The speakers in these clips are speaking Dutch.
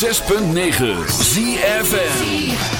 106.9 ZFM.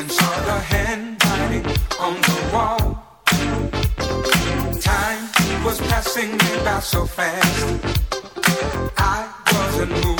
and saw the handwriting on the wall. Time was passing me by so fast. I wasn't moving.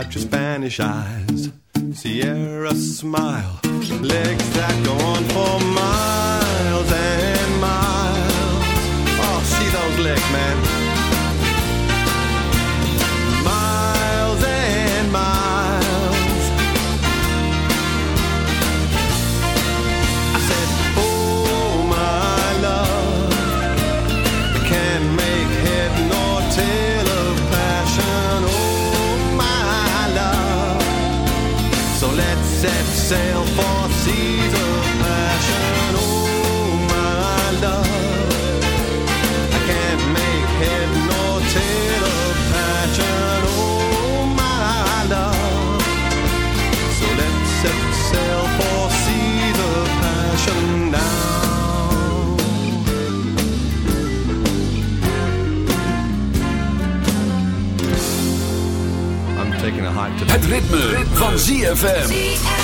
about your Spanish eyes. Sierra smile. Legs that go on for miles ritme, van ZFM.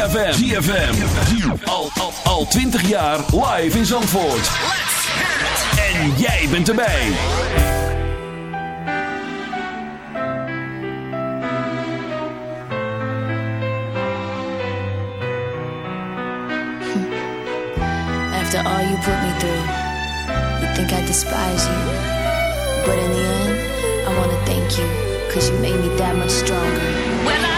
ZFM. ZFM. Al, al, al 20 jaar live in Zandvoort. En jij bent erbij. After all you put me through, you think I despise you. But in the end, I want to thank you, because you made me that much stronger.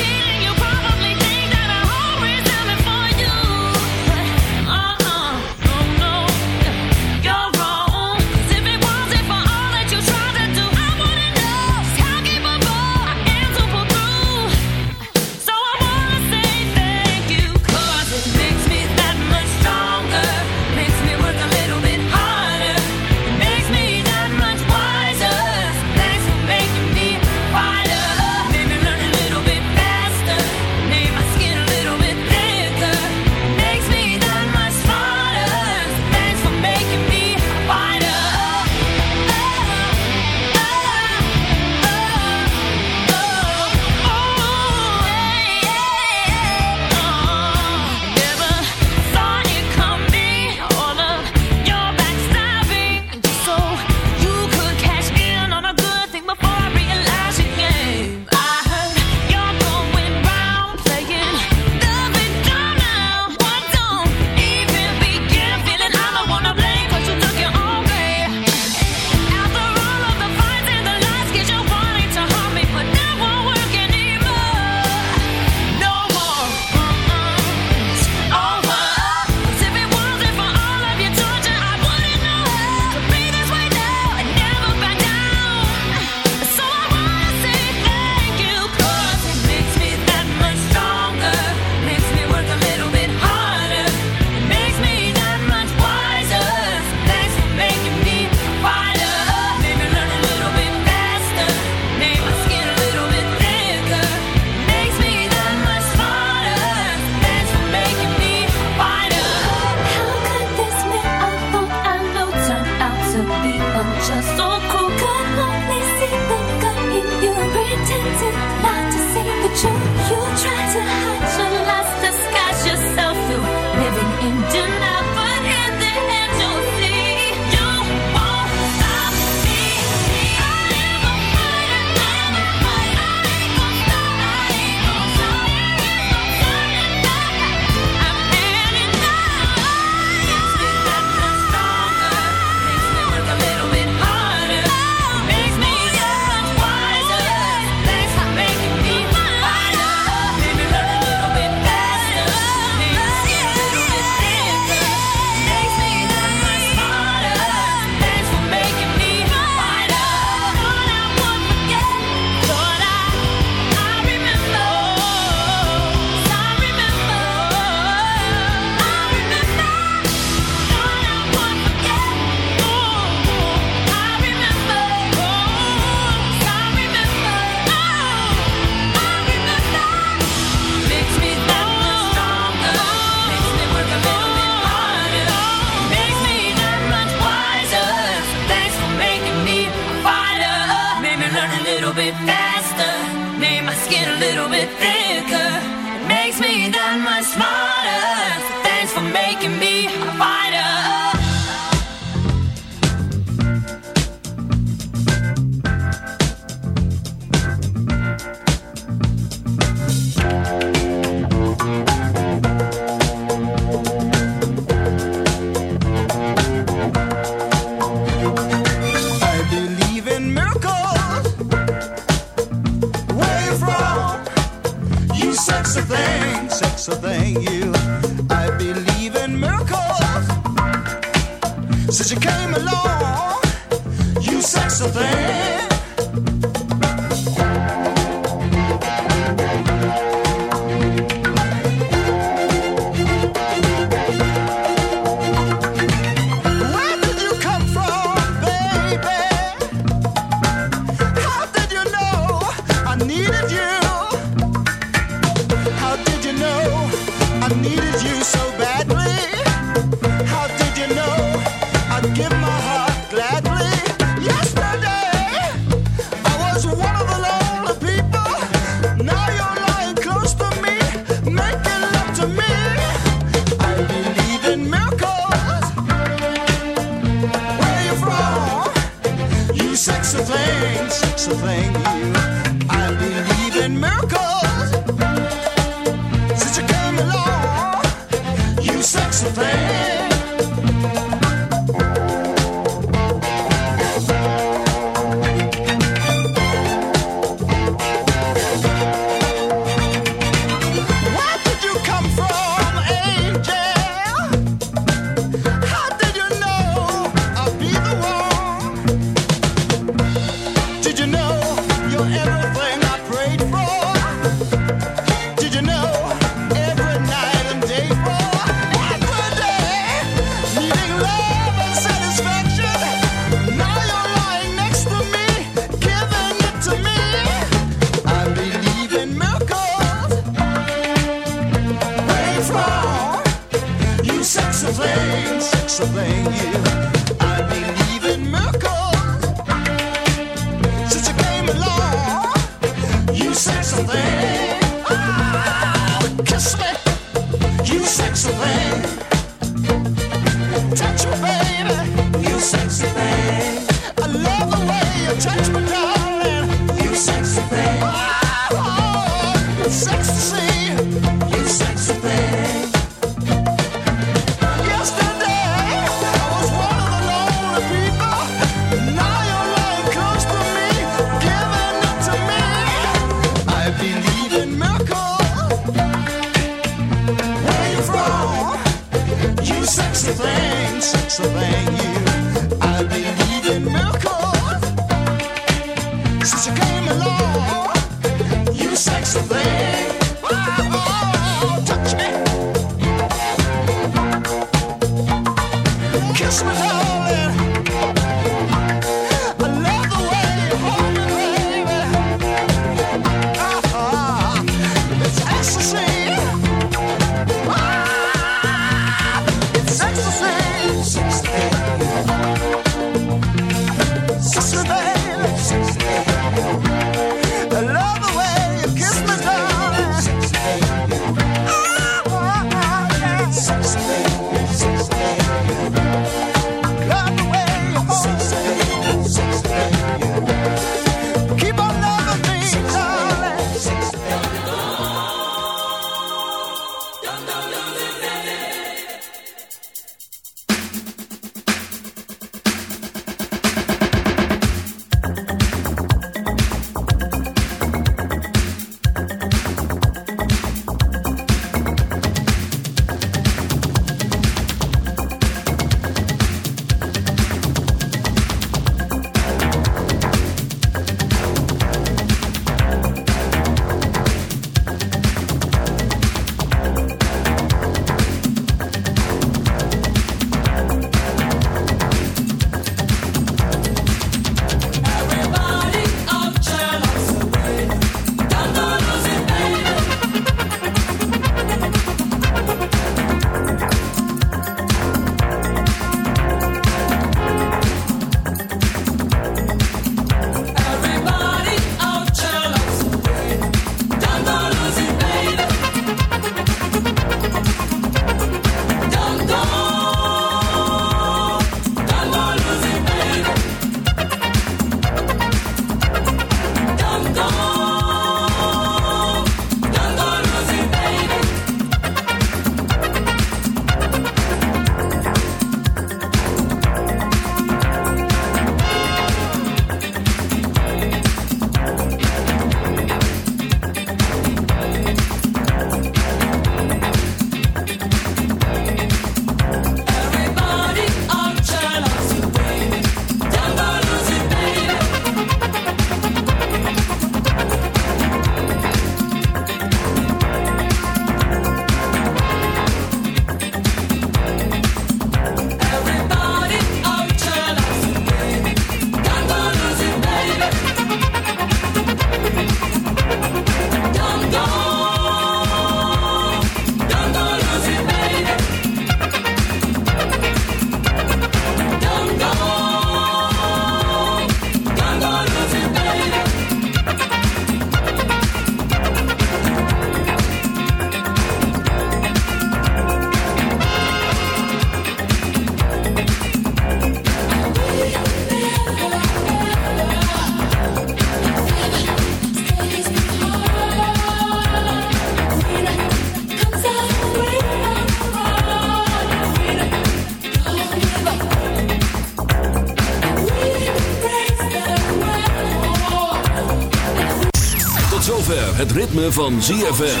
Ritme van ZFM.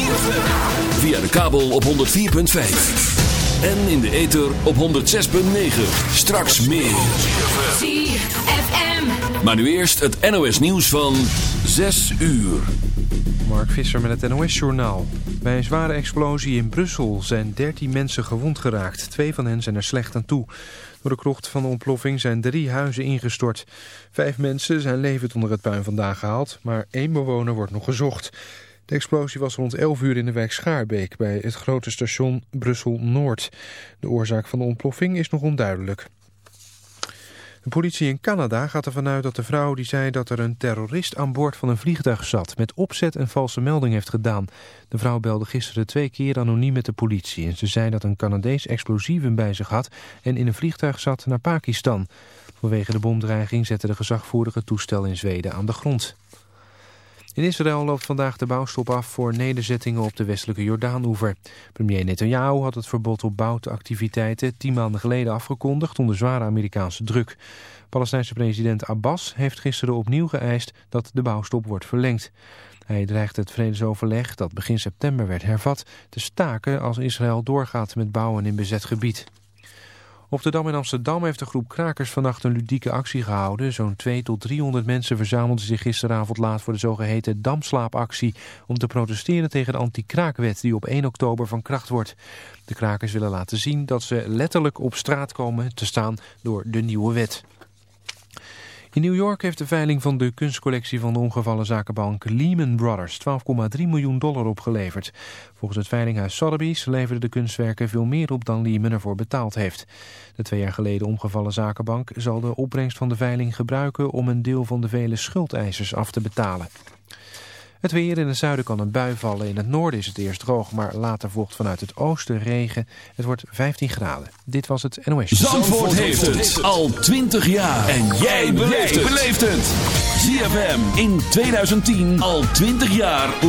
Via de kabel op 104.5. En in de ether op 106.9. Straks meer. ZFM. Maar nu eerst het NOS nieuws van 6 uur. Mark Visser met het NOS-journaal. Bij een zware explosie in Brussel zijn 13 mensen gewond geraakt. Twee van hen zijn er slecht aan toe. Door de krocht van de ontploffing zijn drie huizen ingestort. Vijf mensen zijn levend onder het puin vandaan gehaald, maar één bewoner wordt nog gezocht. De explosie was rond 11 uur in de wijk Schaarbeek bij het grote station Brussel-Noord. De oorzaak van de ontploffing is nog onduidelijk. De politie in Canada gaat ervan uit dat de vrouw die zei dat er een terrorist aan boord van een vliegtuig zat... met opzet een valse melding heeft gedaan. De vrouw belde gisteren twee keer anoniem met de politie... en ze zei dat een Canadees explosieven bij zich had en in een vliegtuig zat naar Pakistan. Vanwege de bomdreiging zette de gezagvoerder het toestel in Zweden aan de grond. In Israël loopt vandaag de bouwstop af voor nederzettingen op de westelijke Jordaanoever. Premier Netanyahu had het verbod op bouwactiviteiten tien maanden geleden afgekondigd onder zware Amerikaanse druk. Palestijnse president Abbas heeft gisteren opnieuw geëist dat de bouwstop wordt verlengd. Hij dreigt het vredesoverleg dat begin september werd hervat te staken als Israël doorgaat met bouwen in bezet gebied. Op de Dam in Amsterdam heeft een groep krakers vannacht een ludieke actie gehouden. Zo'n 2 tot 300 mensen verzamelden zich gisteravond laat voor de zogeheten Damslaapactie... om te protesteren tegen de anti-kraakwet die op 1 oktober van kracht wordt. De krakers willen laten zien dat ze letterlijk op straat komen te staan door de nieuwe wet. In New York heeft de veiling van de kunstcollectie van de ongevallen zakenbank Lehman Brothers 12,3 miljoen dollar opgeleverd. Volgens het veilinghuis Sotheby's leverden de kunstwerken veel meer op dan Lehman ervoor betaald heeft. De twee jaar geleden omgevallen zakenbank zal de opbrengst van de veiling gebruiken om een deel van de vele schuldeisers af te betalen. Het weer in het zuiden kan een bui vallen. In het noorden is het eerst droog, maar later volgt vanuit het oosten regen. Het wordt 15 graden. Dit was het NOS. Zandvoort, heeft het al 20 jaar. En jij beleeft het. ZFM in 2010 al 20 jaar